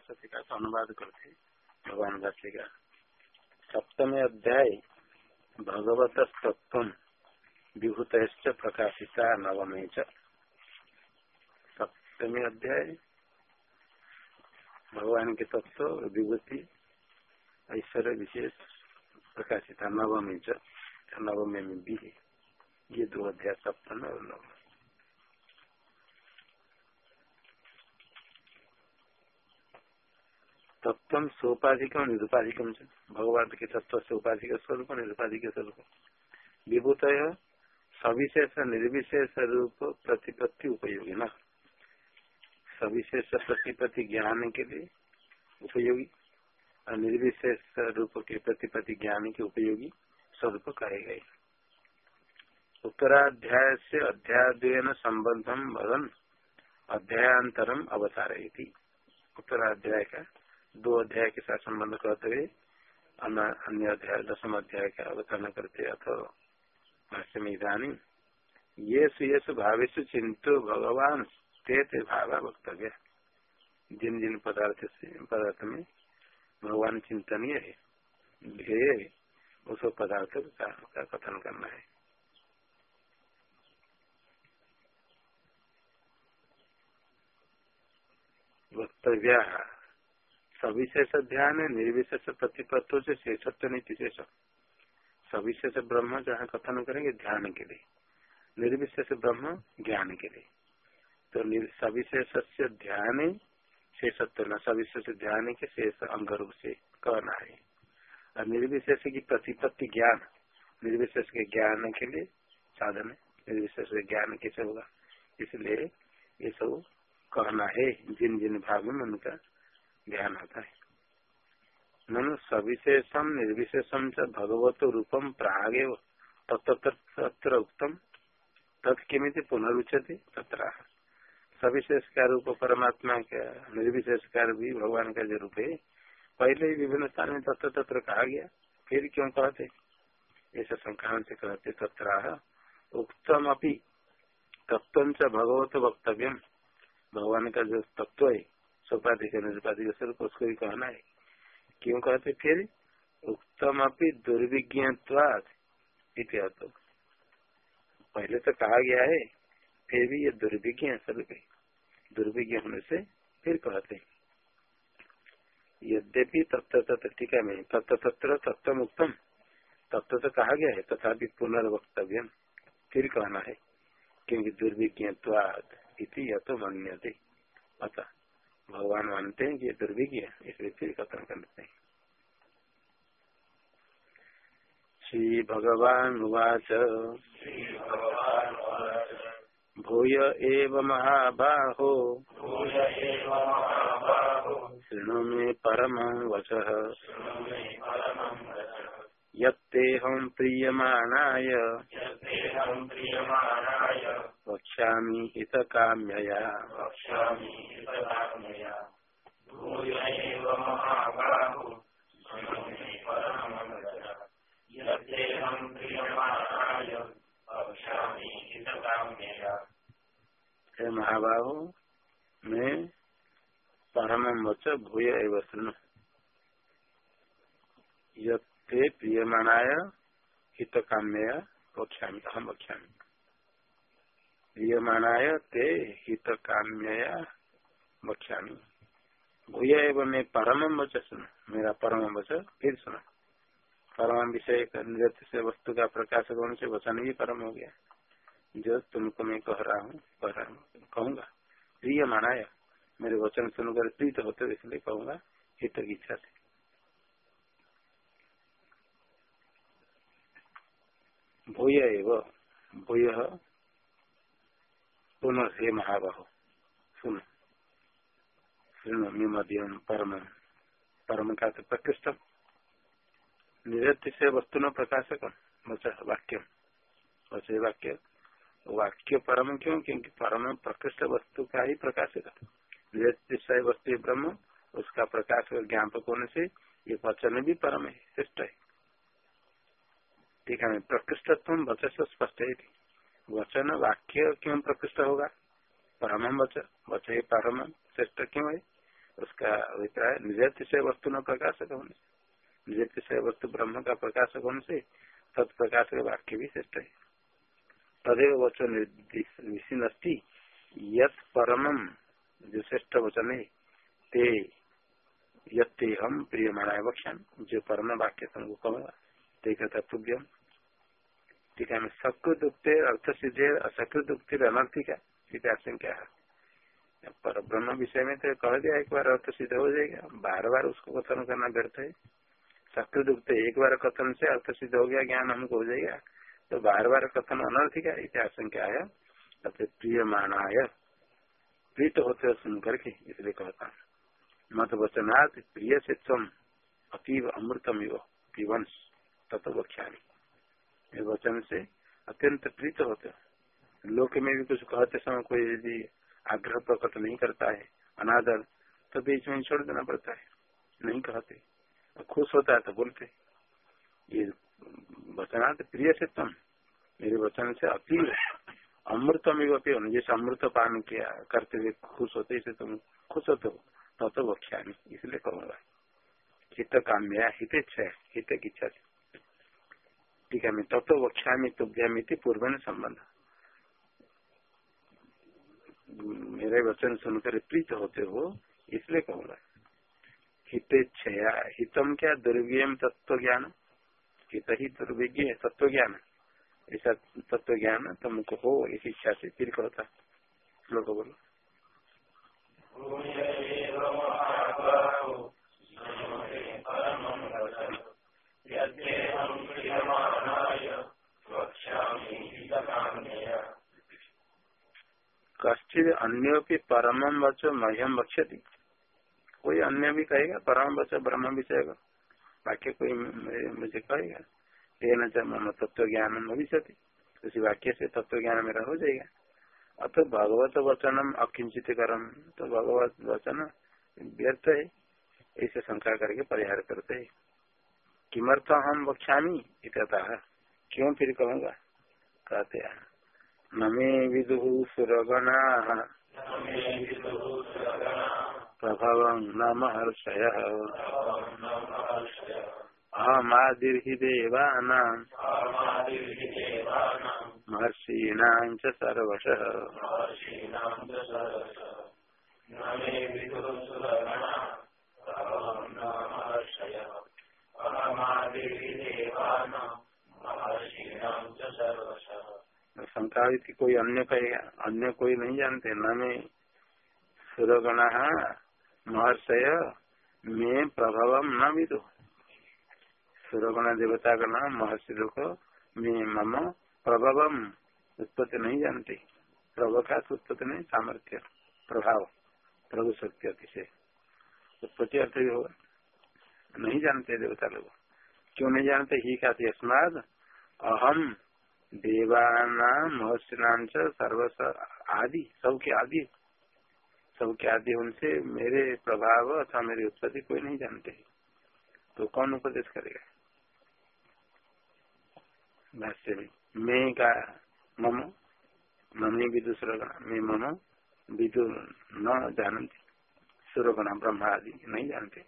भाषा टीका अनुवाद करते भगवान भाष्य का सप्तमे अध्याय भगवत तत्व विभूत प्रकाशिता नवमे च। सप्तमी अध्याय भगवान के तत्व विभूति, ऐश्वर्य विशेष प्रकाशिता नवमी च। नवमी में भी ये दो अध्याय सप्तम और नवम। तत्व सोपाधिकम निरुपाधिकम भगवान के तत्व से उपाधिक स्वरूप, निरुपाधिक स्वरूप। विभूत सविशेष निर्विशेष रूप प्रतिपत्ति उपयोगी न। सविशेष प्रतिपत्ति ज्ञान के लिए उपयोगी और निर्विशेष रूप के प्रतिपत्ति ज्ञान के उपयोगी स्वरूप कहे गए। उत्तराध्याय से अध्याय संबंधम भवन अध्यायांतरम अवतार उत्तराध्याय का दो अध्याय के साथ संबंध करते हुए अन्य अध्याय, दसम अध्याय का अवतरण करते अथवा भाष्य में इधानी ये सुयस भावेश चिंतो भगवान, ते ते भावा वक्तव्य। जिन जिन पदार्थ से पदार्थ में भगवान चिंतनीय है, ध्येय उस पदार्थ का कथन करना है। वक्तव्य सविशेष ध्यान, निर्विशेष प्रतिपत्व से शेषत्व नीति शेष। सविशेष ब्रह्म जहाँ कथन करेंगे, ध्यान के लिए। निर्विशेष ब्रह्म, ज्ञान के लिए। तो सविशेष से ध्यान शेषत्व न, सविशेष ध्यान के शेष अंग रूप से कहना है। और निर्विशेष की प्रतिपत्ति ज्ञान, निर्विशेष के ज्ञान के लिए साधन निर्विशेष ज्ञान कैसे होगा? इसलिए ये सब कहना है जिन जिन भाग में उनका ध्यान आता है। ननु सविशेषम, निर्विशेषम च भगवत रूपम प्रागे तत्र उत्तम तत्किमित पुनरुचते तत्र सविशेष का रूप परमात्मा का, निर्विशेष का भी भगवान का जो रूप है, पहले ही विभिन्न स्थान में तत्व तत्र कहा गया, फिर क्यों कहते? ऐसा संक्रांत कहते तत्र उत्तम अपनी तत्व भगवत वक्तव्य भगवान का जो तत्व है सोपाधिक निरुपाधिक स्वरूप उसको भी कहना है। क्यों कहते फिर? उत्तम अपनी दुर्विज्ञत्वाद पहले तो कहा गया है, फिर भी ये दुर्विज्ञ स्वरूप है दुर्विज्ञ होने से फिर कहते यद्यपि तत्व तत्व टीका में तत्व तत्र तत्व उत्तम तत्व तो कहा गया है, तथापि पुनर्वक्तव्य फिर कहना है, क्योंकि दुर्विज्ञत्वाद इति यह तो अतः भगवान मानते हैं ये दुर्भिज्ञ इसलिए फिर कथन करते हैं। श्री भगवान उवाच। भूय एव महाबाहो। शृणु मे परम वच। यत्तेऽहं प्रीयमाणाय। वक्ष्यामि हितकाम्यया। हे महाबाहु, मैं परम वच भूय एव शृणु ये प्रियमाणाय हित काम्य वक्षा अहम वक्षा ते हित काम्य वक्षा भूय एवं मैं परम वच सुन। मेरा परम वच फिर सुना। परम विषय से वस्तु का प्रकाश होने से वचन भी परम हो गया। जो तुमको मैं कह रहा हूँ, कह रहा हूँ, कहूँगा। प्रिय मानाया, मेरे वचन सुनकर प्रीत होते इसलिए कहूँगा, हित की इच्छा से। भूय एव, भूय पुनः हे महाबाहो, सुन। परम परम का तो प्रकृष्ट निरत्य से वस्तु न प्रकाशक वाक्य वचे वाक्य वाक्य परम क्यों क्योंकि परम प्रकृष्ट वस्तु का ही प्रकाशक निरत्य वस्तु ब्रह्म उसका प्रकाश ज्ञापक होने से ये वचन भी परम है श्रेष्ठ है ठीक है प्रकृष्टत्व वचन स्पष्ट है वचन वाक्य क्यों प्रकृष्ट होगा परम वच वच परम श्रेष्ठ क्यों है उसका अभिप्राय निजतिशय वस्तु न प्रकाशक होने से निजतिशय वस्तु ब्रह्म का प्रकाशक होने से तत्प्रकाशक वाक्य भी श्रेष्ठ है। तदेव वचन विषिन्ति यत परम जो श्रेष्ठ वचन है, ते ये हम प्रिय माना वक्षा जो परम वाक्य तुमको कहूँगा ते ठीक है सकृत उक्ते अर्थ सिद्धे, असकृत उक्ति अनर्थिका सीधा आशंका है? पर ब्रह्म विषय में तो कह दिया, एक बार अर्थ सिद्ध हो जाएगा। बार बार उसको कथन करना व्यर्थ है। सकृत उक्त एक बार कथन से अर्थ सिद्ध हो गया, ज्ञान हमको हो जाएगा। तो बार बार कथन अनर्थिका इतिहास आशंका है प्रिय मानाय प्रीत होते सुन करके इसलिए कहता हूँ। मत वचनाथ प्रिय से तम अतीव अमृतम पिवंश तत्व वक्षा वचन से अत्यंत प्रीत होते लोक में भी कुछ कहते समय कोई यदि आग्रह प्रकट नहीं करता है, अनादर तो बीच में छोड़ देना पड़ता है। नहीं कहते। खुश होता है तो बोलते। ये वचनात् प्रिय से तम मेरे वचन से अति अमृतम एवं जैसे अमृत पान किया, करते हुए खुश होते, इसे तुम खुश होते हो तो तो वक्षा इसलिए कहूँगा हित काम्या हित इच्छा है, हित की इच्छा ठीक है, मैं तत्व तो वक्षा में तुभ्यामिति पूर्व संबंध। मेरे वचन सुनकर प्रीत होते हो, इसलिए कहूँगा हित छया, हितम क्या दुर्व्यम तत्व ज्ञान हित ही दुर्विज्ञ तत्व ज्ञान ऐसा तत्व ज्ञान तुमको हो, इस इच्छा से फिर कहता श्लोक बोलो। कश्चित अन्य परम वच मह्यम बक्षति कोई अन्य भी कहेगा, परम वच, ब्रह्म विषय बाकी कोई मुझे कहेगा तेन च मम तत्व ज्ञान भविष्य उसी वाक्य से तत्व ज्ञान मेरा हो जाएगा। अतः भगवत वचनम अकिंचित करम तो भगवत वचन व्यर्थ है, ऐसे शंका करके परिहार करते है। किमर्थ हम वक्षामी इतना क्यों फिर कहूँगा? कहते हैं। नमे विदु सुरगणा। प्रभव न महर्षय। अहमादिर्हि देवानाम् महर्षीणाम् च सर्वशः। शंका की कोई अन्य कहेगा अन्य कोई नहीं जानते। न में सुरगण, महर्षय, में प्रभाव न विदु। सूर्यगण देवता का नाम महर्षि लोग में मम प्रभवम उत्पत्ति नहीं जानते। प्रभव का उत्पत्ति नहीं, सामर्थ्य, प्रभाव, प्रभु शक्ति अतिशय। उत्पत्ति अर्थ भी होगा नहीं जानते देवता लोग। क्यों नहीं जानते? ही का अस्माद अहम देवाना महर्षिनाम सर्वस आदि, सबके आदि। सबके आदि उनसे मेरे प्रभाव अथवा मेरी उत्पत्ति कोई नहीं जानते। तो कौन उपदेश करेगा? भाष्य में, मैं का मम मम्मी विदु सुरगण मैं मम विदु न जानते सुरगण ब्रह्मा आदि, नहीं जानते।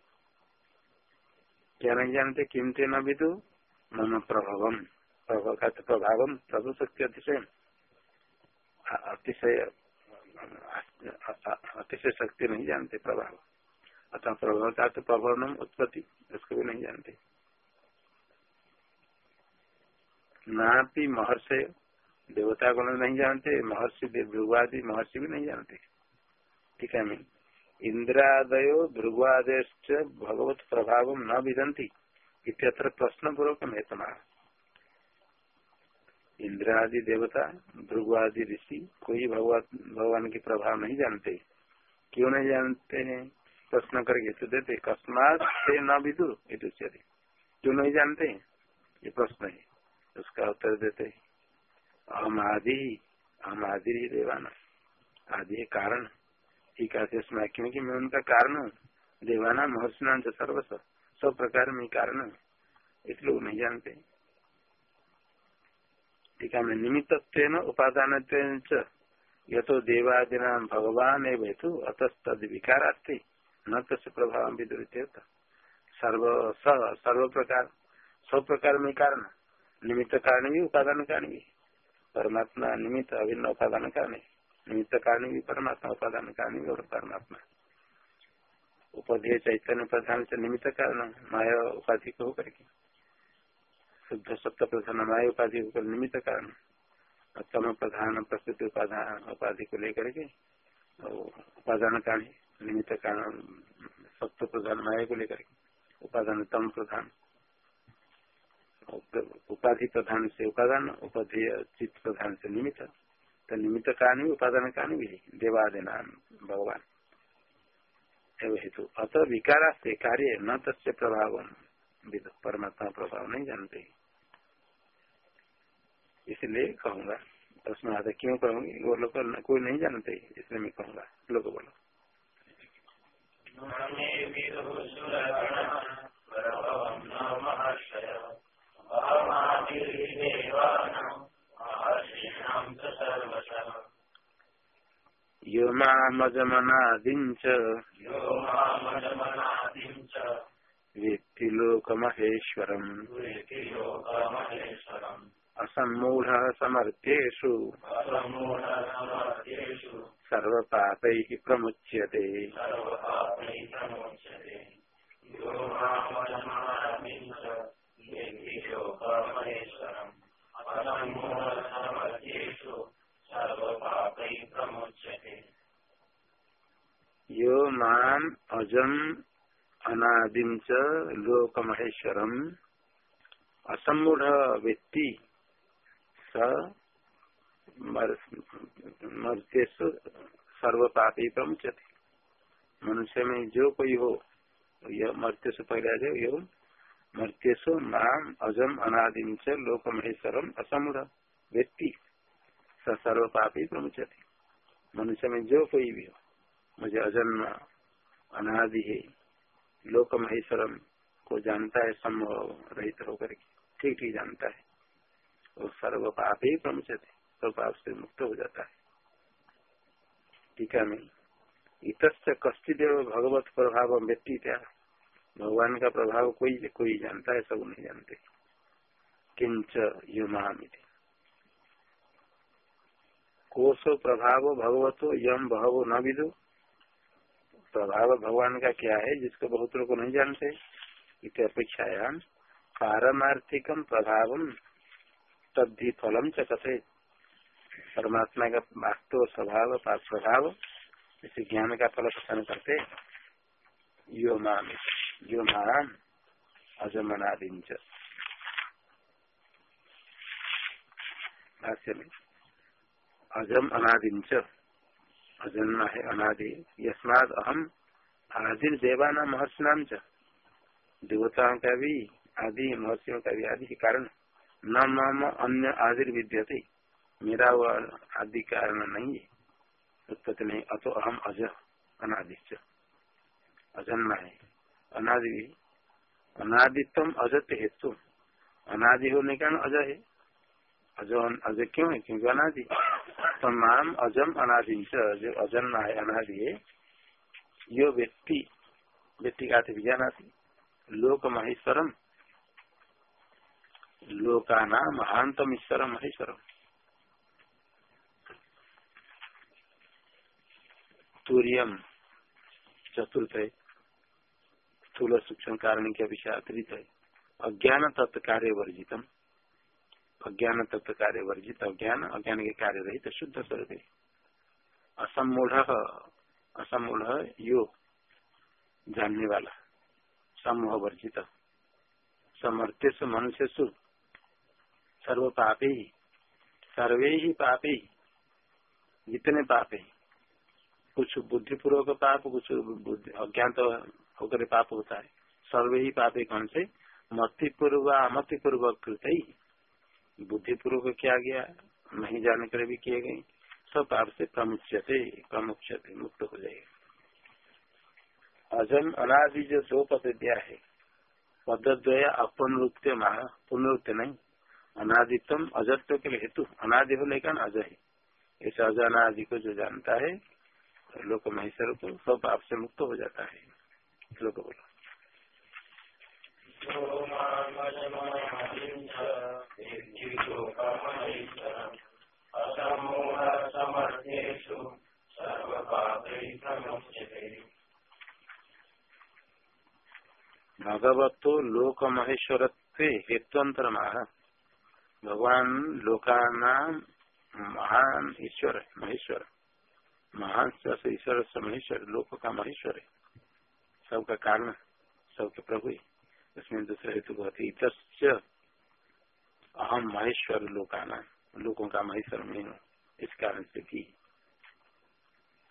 क्या नहीं जानते? किमते न विदु? मम प्रभावम। प्रभाव का प्रभाव प्रभु शक्ति अतिशय अतिशय अतिशय शक्ति नहीं जानते प्रभाव। अतः प्रभाव का तो प्रभाव उत्पत्ति उसको भी नहीं जानते। नापी महर्षि देवता गण नहीं जानते, महर्षि भृगवादि महर्षि भी नहीं जानते। ठीक है मैं इंद्रादयो भृगवादय भगवत प्रभाव न विदंती इतर प्रश्न पूर्वक है तुम्हारा इंद्र आदि देवता भृगवादि ऋषि, कोई भगवान भगवान के प्रभाव नहीं जानते। क्यों नहीं जानते हैं? प्रश्न करके तो देते, कस्मात से न विदु क्यों नहीं जानते हैं? ये प्रश्न है। उसका उत्तर देते हम आदि हम आदि ही देवाना। आदि है कारण। ठीक है क्योंकि मैं उनका कारण हूँ। देवाना महर्षिना सर्वस्व, सब प्रकार में कारण हूँ। इसलिए नहीं जानते। ठीक है मैं निमित्त उपादान ये तो देवादिना भगवान है हेतु अतस्तद विकारास्ते न तस्य प्रभाव विदुरित होता सर्व सर्व प्रकार सब प्रकार में कारण। निमित्त कारण भी उपादान कारण भी परमात्मा निमित्त अभिन्न उपादान कारण निमित्त कारण भी परमात्मा उपादान कारण भी और परमात्मा। उपाधि चैतन्य प्रधान से निमित्त कारण माया उपाधि को होकर शुद्ध सत्य प्रधान माया उपाधि निमित्त कारण तम प्रधान प्रस्तुति उपाधान उपाधि को लेकर के उपादान कारण, निमित्त कारण सत्य प्रधान माया को लेकर के उपादान तम प्रधान उपाधि प्रधान से उपादान, उपाधि चित्त प्रधान से निमित्त तो निमित्त कारण भी उपादान कारण भी देवादिना भगवान। एवं हेतु। अतः विकारा से कार्य न तस्य प्रभाव। परमात्मा प्रभाव नहीं जानते। इसलिए कहूँगा प्रश्न आता क्यों कहूँगी वो लोग कोई नहीं जानते इसलिए मैं कहूँगा लोग बोलो। यो मामजमनादिञ्च। वेत्ति लोकमहेश्वरम्। असम्मूढः समर्थ्येषु सर्वपापैः प्रमुच्यते। यो मान अजम अनादिम च लोक महेश्वरम असमूढ़ व्यक्ति मर्त्यु सर्व पापी प्रमुचते मनुष्य में जो कोई हो, यह मर्त्य से पहले आ जाए, एवं मर्त्यसु नाम अजम अनादिम च लोक महेश्वरम असमूढ़ व्यक्ति, स सर्व पापी प्रमुचते मनुष्य में जो कोई भी हो, मुझे अजन्म, अनादि है लोक महेश्वरम को जानता है, संभव रहित होकर ठीक ठीक जानता है। वो सर्व पाप ही प्रमुख सर्व पाप से मुक्त हो जाता है। टीका में इत कश्चिदेव भगवत प्रभाव व्यक्ति क्या भगवान का प्रभाव कोई कोई जानता है, सब नहीं जानते। किंच युमामिति। कोशो प्रभाव भगवतो, यम बहवो न विदो। प्रभाव भगवान का क्या है, जिसको बहुत लोग नहीं जानते, इत अपेक्षाया पारमार्थिकम प्रभाव तद्धि फलम च कथे परमात्मा का वास्तव स्वभाव प्रभाव इसे ज्ञान का फल कथन करते यो मान यो मान अजमनादिंच भाष्य में अजम अनादिंच अजन्मा है अनादि, यस्माद अहम आदि देवाना महर्षि नाम च। देवताओं का भी आदि महर्षियों का भी आदि के कारण। न मम अन्य आदि विद्यते मेरा वह आदि कारण नहीं है। उत्पत्ति नहीं। अतो अहम अज, अनादिश्च। अजन्मा है। अनादि अनादित्व अजत हेतु। अनादि होने का अज है। अज अज क्यों है? क्योंकि अनादि। तमाम अजम अनादि जो अजन्मा है, अनादि है, यो व्यक्ति व्यक्ति का विज्ञानाथी लोक महेश्वरम लोकाना महानतम ईश्वर महेश्वरम। तूर्यम चतुर्थ है स्थूल सूक्ष्म कारण के विषय अतिरिक्त है अज्ञान तत्व कार्य वर्जितम। अज्ञान तत्व कार्य वर्जित, अज्ञान अज्ञान के कार्य रहित, शुद्ध स्वरूप। है असमूढ़ असमूढ़ यो जानने वाला, समूह वर्जित। समर्थ्य मनुष्य सु सर्व पापे ही सर्वे ही पापे ही जितने पापे। कुछ बुद्धिपूर्वक पाप, कुछ अज्ञात होकर पाप होता है। सर्वे ही पापे कौन से? मति पूर्व अमति पूर्वक कृत। ही बुद्धिपूर्वक किया गया, नहीं जाने कर भी किए गए। सब पाप से प्रमुचते प्रमुचते मुक्त हो जाएगा। अजम अनादि जो दो पद दिया है। पदद्वय अपनृत्य महा पुनरुत्य नहीं। अनादितम अजत्व के हेतु अनादि हो लेकिन अज है। इस अज अनादि को जो जानता है, लोक महेश्वर को सब पाप से मुक्त हो जाता है। श्लोक बोलो। भगवतो लोक महेश्वर हेतुअंतर महा भगवान लोकाना महान ईश्वर है, महेश्वर। महान से ईश्वर से महेश्वर लोक का महेश्वर है। सबका कारण, सबके प्रभु है। उसमें दूसरा हेतु बहुत इत अहम महेश्वर लोकाना लोगों का महेश्वर में हूँ। इस कारण से भी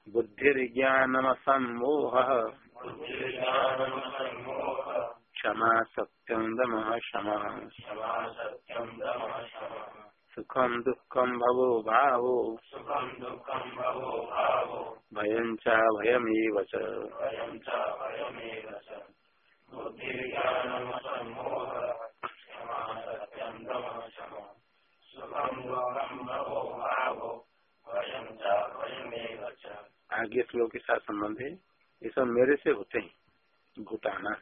बुद्धिर्ज्ञानम सम्मोह क्षमा सत्यम दम क्षमा। सुखम दुखम भवो भावो भयं च भयमेव च आगे श्लोक के साथ संबंध है। ये सब मेरे से होते हैं। भूताना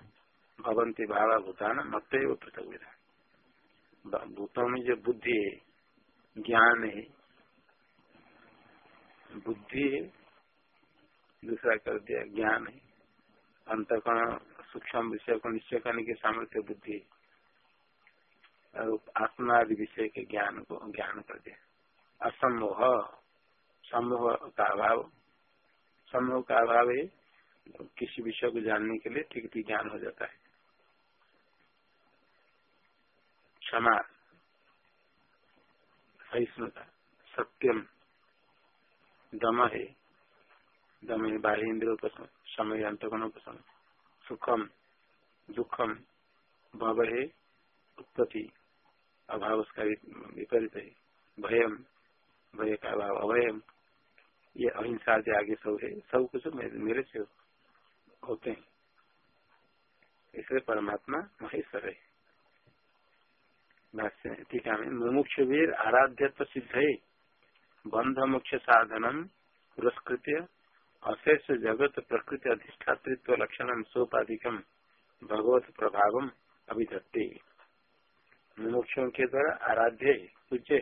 भवंती भावा भूताना मत पृथक भूतों में जो बुद्धि है ज्ञान है बुद्धि है दूसरा कर दिया, ज्ञान है अंतकरण सूक्ष्म विषय को निश्चय करने के सामर्थ्य बुद्धि, और आत्मा आदि विषय के ज्ञान को ज्ञान कर दिया। असमोह समूह का अभाव समूह का अभाव है, किसी विषय को जानने के लिए ठीक ठीक ज्ञान हो जाता है। क्षमा। सहिष्णुता सत्यम। दम है। दम है, बाह्य इंद्रियों पसंद समय अंतगुणों पसंद सुखम, दुखम। भव है, उत्पत्ति। अभाव उसका विपरीत है। भयम। भय का अभाव, अभयम। ये अहिंसा के आगे सब है। सब कुछ मेरे से होते हैं। इसलिए परमात्मा महेश्वर है। टीका में मुमुक्ष वीर आराध्य सिद्ध है बंध मुख्य साधनम पुरस्कृत्य अशेष जगत प्रकृति अधिष्ठातृत्व लक्षण सोपाधिकम भगवत प्रभाव अभिधत्ते। मुमुक्षों के द्वारा आराध्य पूज्य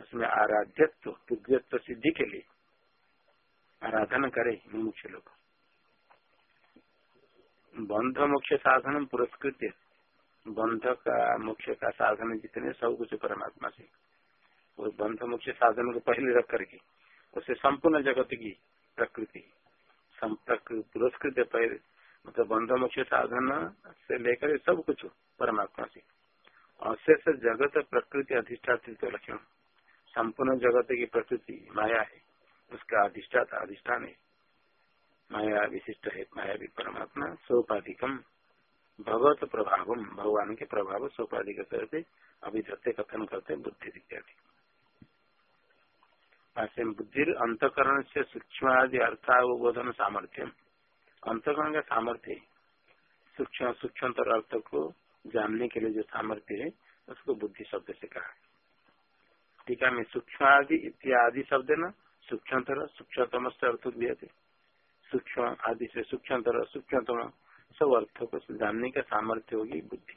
उसमें आराध्यत्व, पूज्यत्व सिद्धि के लिए आराधना करे मुमुक्ष लोग। बंध मुख्य साधन पुरस्कृत बंध का मुख्य का साधन जितने सब कुछ परमात्मा से। वो बंध मुख्य साधन को पहले रख करके, उसे संपूर्ण जगत की प्रकृति पुरस्कृत पहले मतलब बंध मुख्य साधन से लेकर सब कुछ परमात्मा से। अशेष जगत प्रकृति अधिष्ठात्व लक्षण, संपूर्ण जगत की प्रकृति माया है, उसका अधिष्ठाता, अधिष्ठान है। माया विशिष्ट है, माया भी परमात्मा सोपाधिकम भगवत प्रभाव, भगवान के प्रभाव सोपाधिक अभिधत्ते कथन करते, बुद्धि इत्यादि। बुद्धि अंतकरण से सूक्ष्म आदि अर्थावबोधन सामर्थ्य अंतकरण का सामर्थ्य, सूक्ष्म सूक्ष्म अर्थ को जानने के लिए जो सामर्थ्य है, उसको बुद्धि शब्द से कहा। टीका में सूक्ष्म आदि इत्यादि शब्द न, सूक्ष्मतर सूक्ष्मतम से अर्थ सूक्ष्म आदि से सूक्ष्मतर, सूक्ष्मतम सब अर्थों को जानने का सामर्थ्य होगी बुद्धि।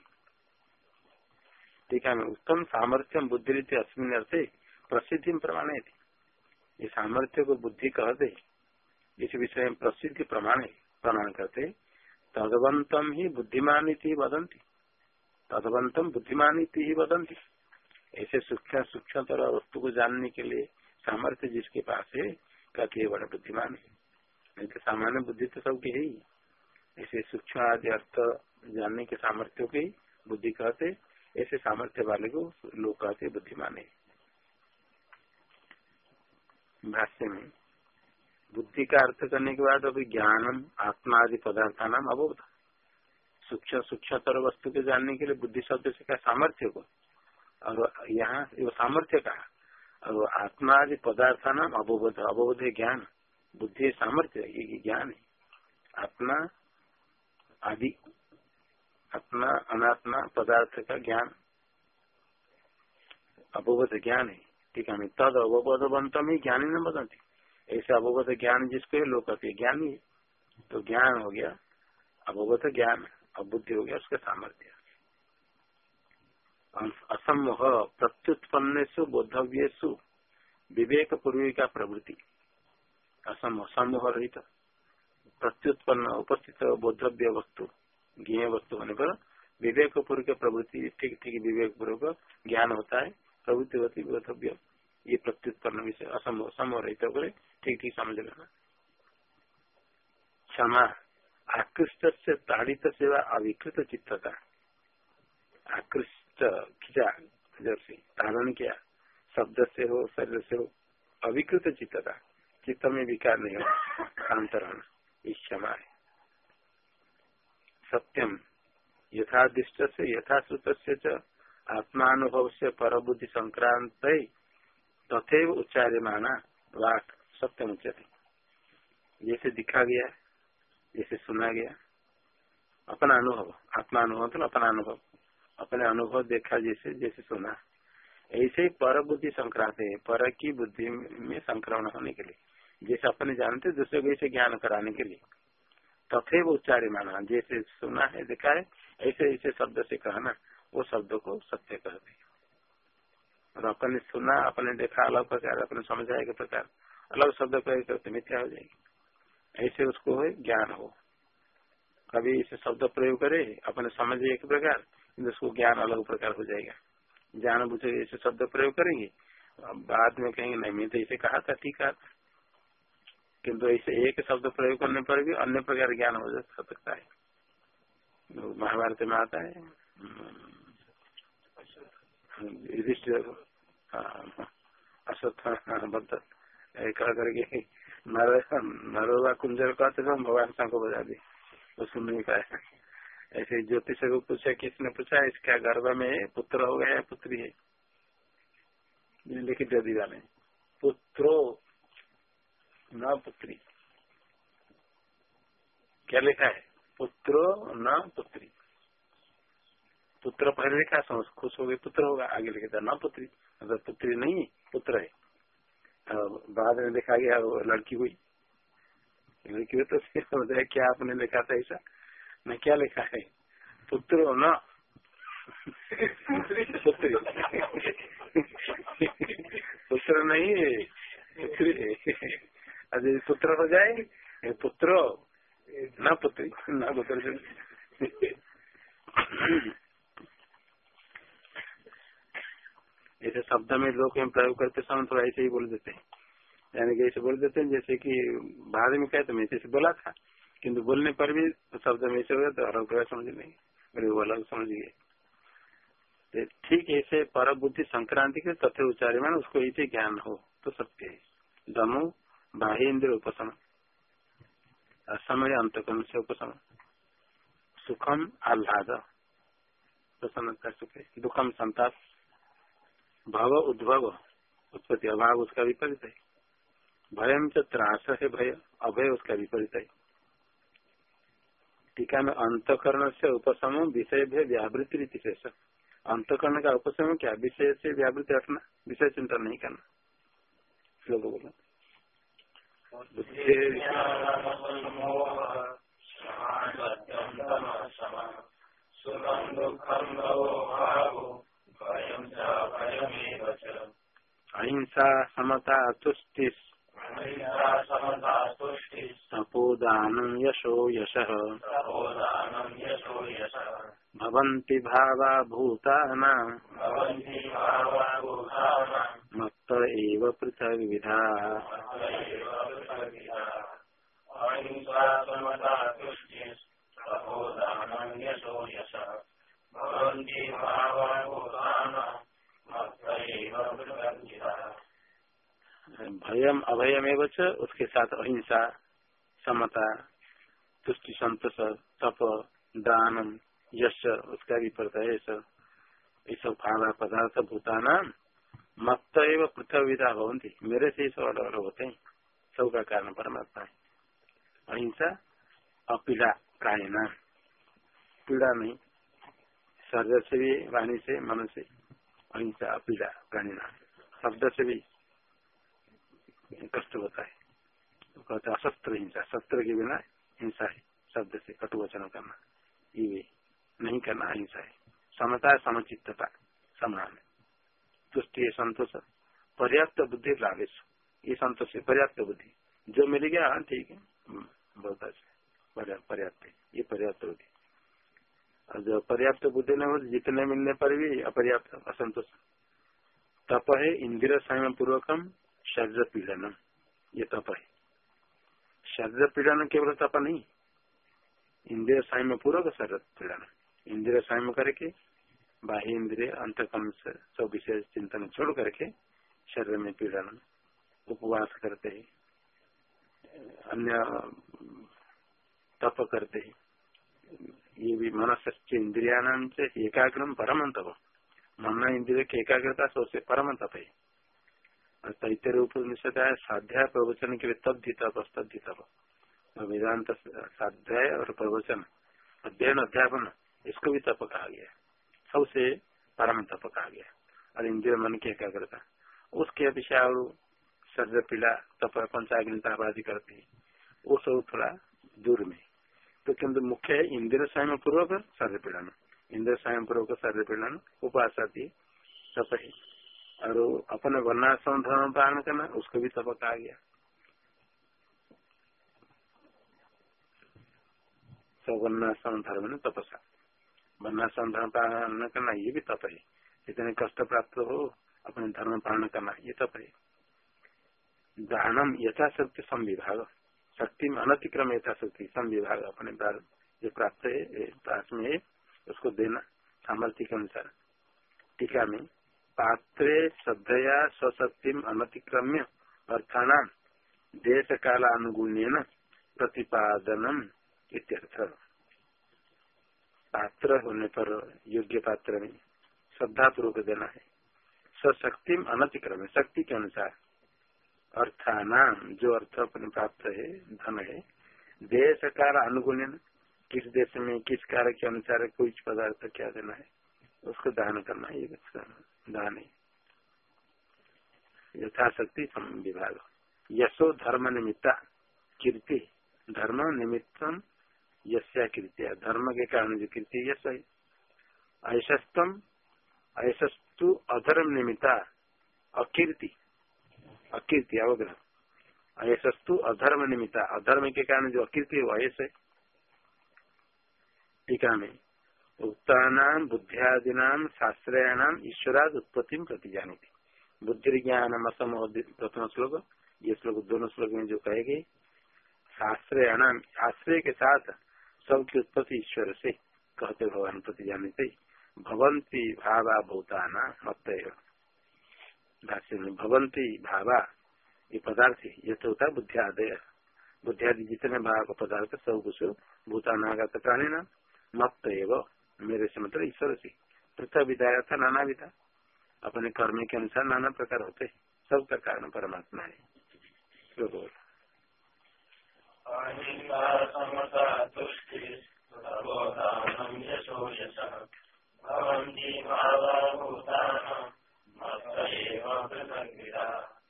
टीका में उत्तम सामर्थ्य बुद्धि रीति अस्मिन अर्थे प्रसिद्धि प्रमाण है। ये सामर्थ्य को बुद्धि कह दे इस विषय में प्रसिद्धि प्रमाण प्रमाण करते, तदवंतम ही बुद्धिमान वदंती। तदवंतम बुद्धिमान ही वदंती। ऐसे सूक्ष्म सूक्ष्म वस्तु को जानने के लिए सामर्थ्य जिसके पास है, कहते बड़ा बुद्धिमान है। सामान्य बुद्धि तो सबकी है ही। ऐसे सूक्ष्म आदि अर्थ जानने के सामर्थ्य को बुद्धि कहते, ऐसे सामर्थ्य वाले को लोग कहते बुद्धिमान है। भाष्य में, बुद्धि का अर्थ करने के बाद अभी ज्ञानम, आत्मा आदि पदार्थ नाम अबोध सूक्ष्म, सूक्ष्मतर वस्तु के जानने के लिए बुद्धि शब्द से क्या सामर्थ्य को और यहाँ वो सामर्थ्य का और आत्मा आदि पदार्थ नाम अबोध अबोध है ज्ञान। बुद्धि सामर्थ्य ये ज्ञान है। आत्मा आदि, अपना अनात्मा पदार्थ का ज्ञान। अबोध ज्ञान है, ठीक है तद अवबोध बनता ही ज्ञानी न बदलती ऐसे अवबोध ज्ञान जिसको है लोग ज्ञानी है। तो ज्ञान हो गया अवगत ज्ञान अबुद्धि हो गया, उसका सामर्थ्य। प्रत्युत्पन्न बोधव्यु विवेक पूर्वी का प्रवृत्ति। असम समूह रहित। प्रत्युत्पन्न उपस्थित बोधव्य वस्तु ज्ञ वस्तु होने पर विवेक पूर्व प्रवृत्ति ठीक ठीक विवेक पूर्वक ज्ञान होता है प्रवृत्ति होती बोधव्य ये प्रत्युत्पन्न विषय असम समूह रहित होकर ठीक ठीक समझ लेना क्षमा आकृष्ट से ताड़ित सेवा अविकृत चित्तता आकृष्ट खिंचा जब तारण किया शब्द से हो शरीर से हो अविकृत चित्तता चित्त में विकार नहीं हो शांत रहना क्षमा है सत्यम यथादिष्ट से यथाश्रुत से आत्मानुभव से पर बुद्धि संक्रांत तथे उच्चार्य माना वाक सत्यम उच्चते जैसे दिखा गया, जैसे सुना गया। अपना अनुभव आत्मा अनुभव तो अपना अनुभव। अपने अनुभव देखा जैसे जैसे सुना। ऐसे ही पर बुद्धि संक्रांत है, पर की बुद्धि में संक्रमण होने के लिए। जैसे अपने जानते दूसरे को ऐसे ज्ञान कराने के लिए। तथे वो उच्चारे माना जैसे सुना है, देखा है, ऐसे ऐसे शब्द से कहना वो शब्द को सत्य कहते और अपने सुना, अपने देखा, अलग प्रकार, अपने समझा एक प्रकार, अलग शब्द प्रयोग करते मिथ्या हो जाएगी। ऐसे उसको ज्ञान हो। कभी इसे शब्द प्रयोग करे, अपने समझ एक प्रकार उसको ज्ञान अलग प्रकार हो जाएगा। जान बुझे ऐसे शब्द प्रयोग करेंगे, बाद में कहेंगे, नहीं, मैं तो इसे कहा था, ठीक है किंतु ऐसे एक शब्द प्रयोग करने पर भी अन्य प्रकार ज्ञान हो सकता है। महाभारत में आता है। युधिष्ठिर अश्वत्थ कह करके नरोगा कुंजर कहते थे भगवान को बजा दी सुन नहीं पाया ऐसे ज्योतिष को पूछा, किसने पूछा, इसका गर्भ में पुत्र हो गया पुत्री है? लिखित दीवा में पुत्रो न पुत्री। क्या लिखा है? पुत्रो न पुत्री। पुत्र पहले लिखा समझ खुश हो गए पुत्र होगा आगे लिखा न पुत्री। अगर पुत्री नहीं पुत्र है। बाद में देखा गया वो लड़की हुई। लड़की हुई तो समझ क्या आपने लिखा था ऐसा? मैं क्या लिखा है? पुत्र न पुत्री। पुत्र नहीं। पुत्री। अरे पुत्र हो जाए पुत्र न पुत्री न पुत्र ऐसे शब्द में लोग हम प्रयोग करते समय थोड़ा ऐसे ही बोल देते हैं यानी कि ऐसे बोल देते हैं जैसे कि बाद में कहते मैं ऐसे बोला था किंतु बोलने पर भी शब्द में ऐसे हो गया तो अलग प्रकार समझ नहीं मेरे वो अलग समझ गए ठीक ऐसे पर बुद्धि संक्रांति के तथ्य उच्चारे मान उसको ऐसे ज्ञान हो तो सत्य है दमो बाह्य इंद्र उपसम। असमय अंतकरण से उपसम। सुखम आह्लाद। प्रसन्नता सुख दुखम संताप। भव उद्भव। उत्पत्ति अभाव उसका विपरीत है। भयम च त्रास है भय। अभय उसका विपरीत है। टीका में अंतकरण से उपशम विषय भय व्यावृत्ति रीति शेष अंतकरण का उपशम क्या? विषय से व्यावृत्ति रखना। विषय चिंतन नहीं करना। श्लोक बोलो। अहिंसा समता तुष्टि। तपोदानं यशो। यशः भवन्ति भावा भूतानां। एव पृथग्विधा। भयम अभयम एवं उसके साथ अहिंसा, समता, तुष्टि संतोष तप, दानम, यश, उसका भी पड़ता है सब। ये सब खाना पदार्थ भूताना मत एवं पृथक विधा भवंती मेरे से ही सब अलग अलग होते हैं। सबका कारण परमात्मा है। अहिंसा अपीड़ा प्राणी नाम पीड़ा नहीं। शरीर से भी, वाणी से, मन से अहिंसा अपीड़ा प्राणी नाम शब्द से भी कष्ट होता है। तो कहते हैं अशस्त्र हिंसा शस्त्र के बिना हिंसा है। शब्द से कटु वचन करना। ये नहीं करना अहिंसा है। समता समचित्तता समान तुष्टि संतोष। पर्याप्त बुद्धि लावेश ये संतोष है पर्याप्त बुद्धि। जो मिल गया हाँ ठीक है। हम्म, बहुत अच्छा पर्याप्त ये पर्याप्त बुद्धि। और जो पर्याप्त बुद्धि न हो जितने मिलने पर भी अपर्याप्त असंतोष। तप है इंदिरा संयम पूर्वकम शरीर पीड़न ये तप है। शरीर पीड़न केवल तप नहीं इंद्रिय संयम पूर्वक शरीर पीड़न। इंद्रिय संयम करके बाह्य इंद्रिय अंतकम सब विशेष चिंतन छोड़ करके शरीर में पीड़न उपवास करते हैं अन्य, तप करते हैं ये भी मनस इंद्रिया नाम से एकाग्रम परम तप। मन इंद्रिय की एकाग्रता सबसे परम तप। है और तैतर उपनिषद है साध्याय प्रवचन के लिए तब्धि तप स्तब्धि तप। वेदांत साध्याय और प्रवचन, अध्ययन, अध्यापन, इसको भी तप कहा गया सबसे परम तप कहा गया। और इंद्रिय मन की एकाग्रता उसके अपेक्षा और शरीर पीड़ा तप पंचाग्निता आदि करती वो सब थोड़ा दूर में। तो किन्तु मुख्य है इंद्र स्वयं पूर्वक शरीर पीड़न। इंद्र स्वयं पूर्वक शरीर पीड़न उपास तप है। और अपने वर्णाश्रम धर्म पालन करना, उसको भी तप कहा गया। सवर्णाश्रम धर्म ने तपसा धर्म पालन करना, ये भी तप है। इतने कष्ट प्राप्त हो, अपने धर्म पालन करना, ये तप है। दानम यथाशक्ति संविभाग। शक्ति में अनतिक्रम यथाशक्ति संविभाग अपने जो प्राप्त है उसको देना सामर्थ्य के अनुसार। टीका में, पात्रे श्रद्धया स्वशक्ति अनतिक्रम्य अर्थान देश कालानुगुण्य प्रतिपादनम इत्यर्थ। पात्र होने पर योग्य पात्र में श्रद्धा पूर्वक देना है। सशक्ति अनतिक्रम, शक्ति के अनुसार। अर्थानाम, जो अर्थ अपने प्राप्त है, धन है, देश काल अनुकूल किस देश में, किस कार्य के अनुसार कोई पदार्थ क्या देना है, उसको दान करना है, ये दान है। यथाशक्ति विभाग यशो धर्म निमित्ता, कीर्ति। धर्म निमित्तम यस्या कृत्या धर्म के कारण जो कृत्य यश है ऐसस्तम ऐसस्तु अधर्म निमित्ता अकीर्ति। अकीर्ति, अवग्रह। ऐसस्तु अधर्म निमित्ता अधर्म के कारण जो अकीर्ति वह है टीका में उक्तानाम बुद्धियादीना शास्त्रयाणाम ईश्वराद उत्पत्ति प्रति जानी बुद्धि ज्ञान असम प्रथम श्लोक ये श्लोक दोनों श्लोक में जो कहेगे शास्त्रयाणाम आश्रय के साथ सबकी उत्पत्ति ईश्वर से कहते भगवान प्रति जाने से भवंती भावा भूताना मत भाष्य में भवंती भावा, ये पदार्थ ये तो होता है बुद्धियादय। बुद्धियादि जितने भाव का पदार्थ, सब कुछ भूतानागत प्राणी ना मत मेरे से मतलब ईश्वर से। पृथक विधाया था, नाना विधा अपने कर्म के अनुसार नाना प्रकार होते सब का कारण परमात्मा है।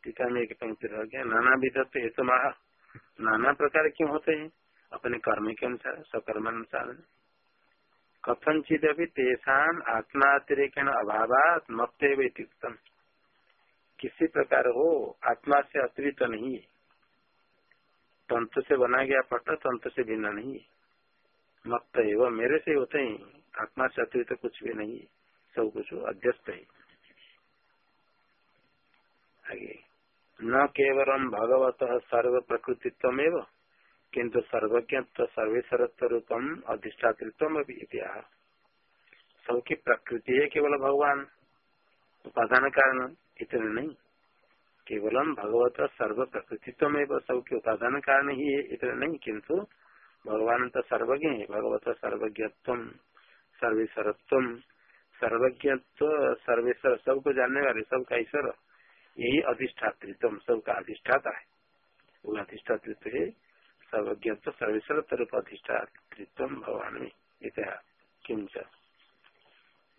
टीका में एक पंक्ति रह गया, नाना विध तो हेतु नाना प्रकार क्यों होते हैं? अपने कर्म के अनुसार सकर्म अनुसार कथनचित अभी तेसान आत्मातिरिक अभाव मत किसी प्रकार हो, आत्मा से अतिरिक्त नहीं है। तंत्र से बना गया पट तंत्र से भिन्न नहीं मत एवं, मेरे से होते हैं। आत्मा से तो कुछ भी नहीं सब कुछ अध्यस्त है। आगे। न केवलम भगवत सर्व प्रकृतित्व किंतु सर्वज्ञ सर्वेश्वरत्व रूपम अधिष्ठातृत्व सबकी प्रकृति है केवल भगवान। उपादान कारण इतने नहीं। केवलम भगवत सर्व प्रकृतित्व में सबके उपादान कारण ही है इतना नहीं, किंतु भगवान तो सर्वज्ञ है भगवत सर्वज्ञत्व, सर्वेश्वरत्व, सर्वज्ञत्व, सर्वेश्वर सबको जानने वाले सबका ईश्वर यही अधिष्ठातृत्व सबका अधिष्ठाता है वो अधिष्ठातृत्व है सर्वज्ञत्व सर्वेश्वर तरफ़ अधिष्ठातृत्व भगवान में. इतिहास किंच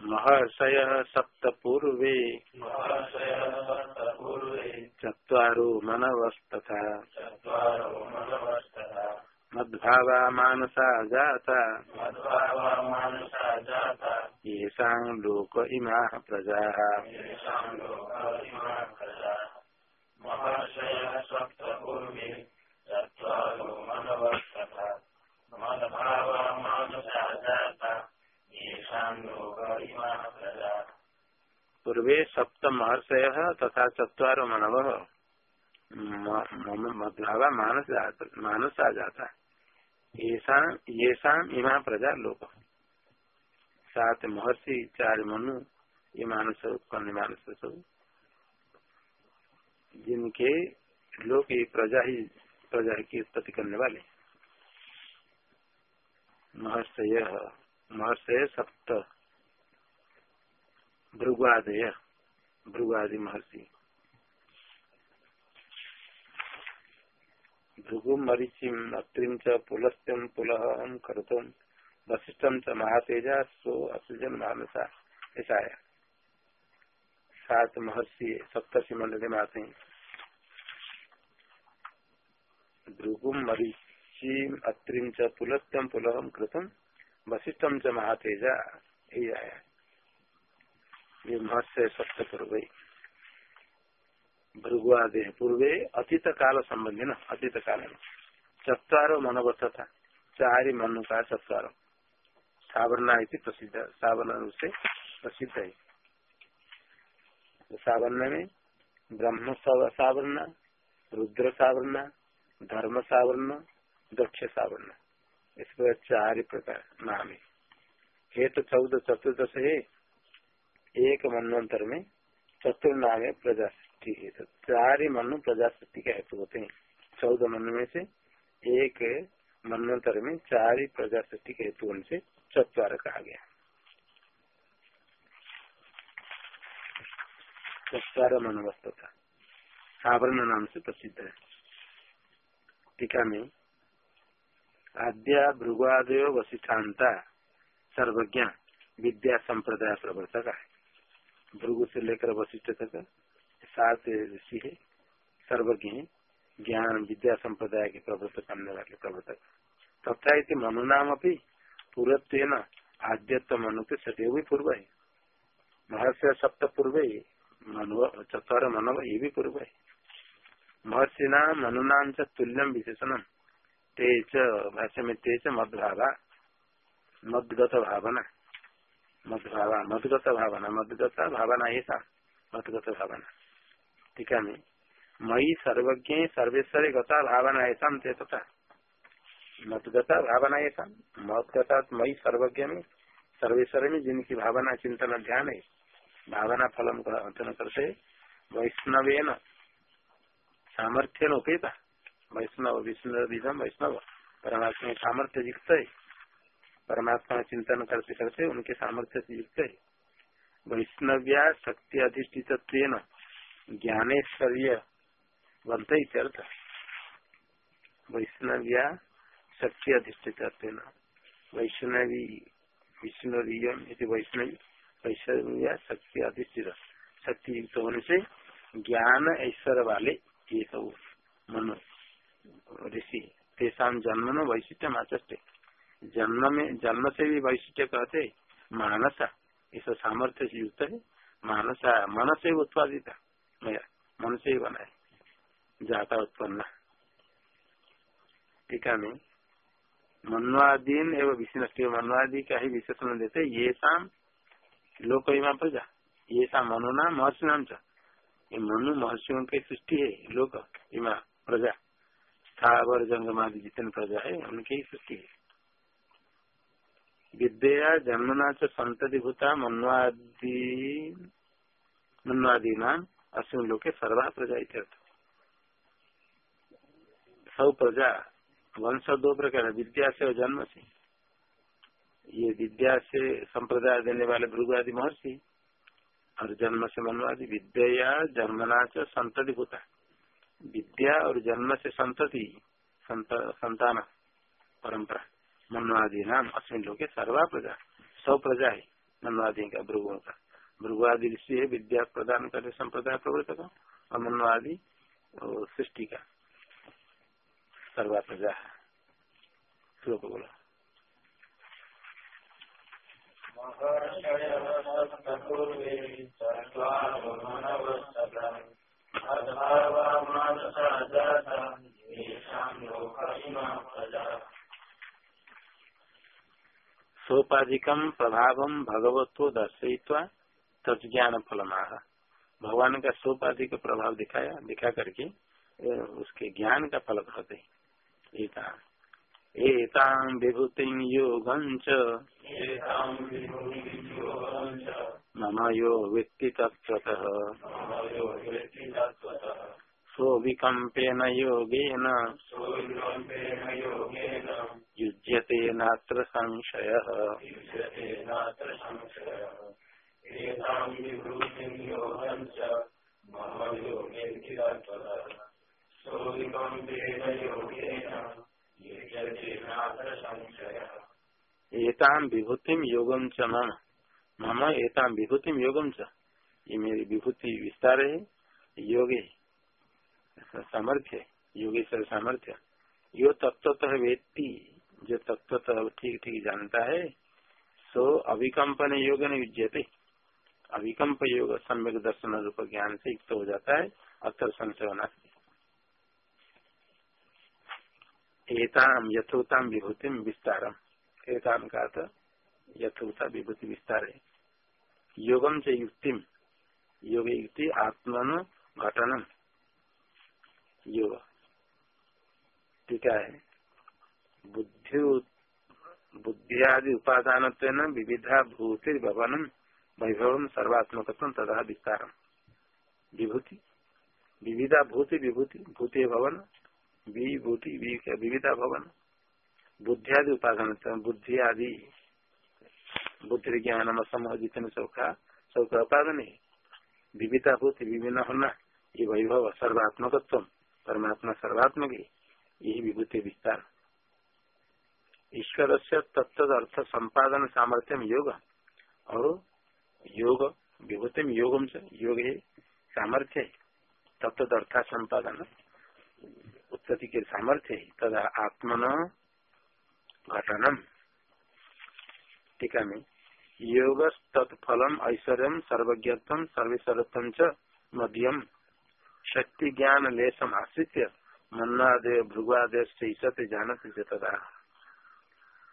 महर्षय सप्त पूर्वे चुरो मनवस्तथा मद्भावा मानसा जाता मद्भावा मानसा जाता येषां लोक इमाः प्रजाः येषां लोका इमा प्रजा महर्षयः पूर्वे सप्त महर्षय तथा चतर मनव मद्भावा मानस मानसा जाता येषाम इमा प्रजा लोक सात महर्षि, चार मनु, ये मानस उत्पन्न मानस सब जिनके लोक ये प्रजा ही प्रजा की उत्पत्ति करने वाले। महर्षय। महर्षय सप्त। भृगुआदय, भृगुआदि महर्षि। भृगु मरीचिम, अत्रिम च पुलस्त्यम पुलह कर्तुम वशिष्ठम च महातेजा, सो असुजन मानसा ऐसा है सात महर्षि सप्तर्षि मंडल में आते हैं भृगुम मरीचिम, अत्रिम च पुलस्त्यम, पुलहम कृतम वशिष्ठम च महातेजा। यही आया ये महर्षि सप्त पूर्व भृगुआदे पूर्वे अतीत काल संबंधी न अतीत काल में चतवारो मनोवर्थ था चार मनु का चतवारो सावरना प्रसिद्ध, सावरण रूप से प्रसिद्ध है। सावर्ण में ब्रह्म सावर्ण, रुद्र सावर्ण, धर्म सावर्ण, दक्ष सावर्ण। इस पर चार प्रकार, नाम है। हे तो चौदह, चतुर्दश है। एक मनवंतर में चतुर्नाम है प्रजाशक्ति है। तो चार ही मनु प्रजाशक्ति का हेतु होते हैं। चौदह मनु में से एक मनवंतर में चार ही प्रजाशक्ति के हेतु उनसे चतवार कहा गया। चतवार मनवस्त था। सावर्ण नाम से प्रसिद्ध है। टीका में आद्या भृगुआदय वशिष्ठांता सर्वज्ञ विद्या संप्रदाय प्रवर्तक है भृगु से लेकर वशिष्ठ तक सात ऋषि है, सर्वज्ञ ज्ञान विद्या संप्रदाय के प्रवर्तक करने वाले प्रवर्तक। तथा इति मनुनाम अपनी पूर्वत्व आद्यत्व मनु के सटे भी पूर्व है। महर्षि सप्त पूर्व मनु चतर मनव ये भी पूर्व है। महर्षिना मनुनाम च तुल्यम विशेषण तेज भाष्य में तेज मदभावा, मदगत भावना। मदभावा, मदगत भावना मदगत भावना ऐसा मदगत भावना। टीका में मई सर्वज्ञ सर्वेश्वर गता भावना ऐसा तथा मतगता भावना ऐसा। मतगता मई सर्वज्ञ में, सर्वेश्वर में जिनकी भावना चिंतन ध्यान है, भावना फलम करते वैष्णव न सामर्थ्य उपेता। वैष्णव विष्णु वैष्णव। परमात्मा सामर्थ्य युक्त है परमात्मा चिंतन करते करते उनके सामर्थ्य से युक्त है वैष्णव्या शक्ति अधिष्ठित ज्ञानेश्वर्य बनते अर्थ वैष्णव्या शक्ति अधिष्ठित वैष्णवी विष्णुरियम वैष्णवी, वैष्णव्या शक्ति अधिष्ठित, शक्ति युक्त होने से ज्ञान ऐश्वर्य वाले ये सब मनो ऋषि। तेषा जन्म में वैशिष्ट आचष्टे जन्म में जन्म से भी वैशिष्ट कहते मानसा। इस सामर्थ्य से युक्त है मानसा मन से उत्पादित। मन से ही बनाए जाता उत्पन्न। टीका में मनवादीन एवं विशिष्ट मनवादी का ही विशेषण देते ये शाम लोक प्रजा। ये शाम मनुना महर्षि नाम ये मनु महर्षियों की सृष्टि है लोक इमा प्रजा। स्थावर जंगम आदि जितने प्रजा है उनकी ही सृष्टि है विद्या जन्मना च संतति भूता मनवादी मनवादी नाम अश्विन लोके सर्वा प्रजा इत्यर्थ सब प्रजा वंश दो प्रकार विद्या से और जन्म से ये विद्या से संप्रदाय देने वाले भृगु महर्षि और जन्म से मनवादि विद्या जन्मना से संतति होता विद्या और जन्म से संतति संत, संतान परंपरा मनवादी नाम अश्विन लोग सर्वा प्रजा सौ प्रजा है मनवादी का भृगुओं का भृगुआदि ऋषि है विद्या प्रदान करे संप्रदाय प्रवर्तक और मनवादी सृष्टि का सर्वा प्रजा श्लोक बोला। महर्षयवसप्तपूर्वे सोपाधिकम प्रभाव भगवत्व दर्शयित्वा तज्ञान फलमाह भगवान का सोपाधिक प्रभाव दिखाया, दिखा करके उसके ज्ञान का फल कहते विभूतिं योगं मम यो वित्ति वेत्ति तत्त्वतः योगेन। युज्यते नात्र संशयः। युज्यते नात्र संशयः। एतां विभूतिं योगं च मम यो वेत्ति तत्त्वतः सोऽल्पेन योगेन युज्यते नात्र संशयः। एतां विभूतिम योगम च मम। मम एतां विभूतिम योगम च। ये मेरी विभूति विस्तार है योग सामर्थ्य योगेश्वर सामर्थ्य। यो तत्वतः वेत्ती, जो तत्वतः ठीक ठीक जानता है, सो अभिकम्पन योग न युज्यते। अभिकम्प योग सम्यक दर्शन रूप ज्ञान से युक्त हो जाता है अतर संशय होना एताम यथोताम विभूतिम विस्तारम। एताम का यथोता विभूति विस्तार है। योगम से युक्तिम। योग युक्ति आत्मन घटनम। योग। टीका है। बुद्धि बुद्धियादि उपादान विविधा भूति भवनम वैभव सर्वात्मक तथा विस्तारम। विभूति। विविधा भूति विभूति। भूति भवन। विभूति विविधा भवन। बुद्धियादि उपादान बुद्धि आदि बुद्धि ज्ञान समूह जितने सबका सबका उपादन है विविधा भूति विभिन्न होना, ये वैभव, सर्वात्मकत्व, परमात्मा सर्वात्मक है यही विभूति विस्तार। ईश्वर से तत्द अर्थ संपादन सामर्थ्य में योग, और योग विभूति योगम से, योग है सामर्थ्य तत्द अर्था संपादन, उत्पत्ति के सामर्थ्य तथा आत्मन घटनम। टीका में योग तत्फलम ऐश्वर्य, सर्वज्ञत्व सर्वेश्वरत्व च मध्यम। शक्ति ज्ञान लेशम आश्रित मन्नादय भृगुआदय से जानते तथा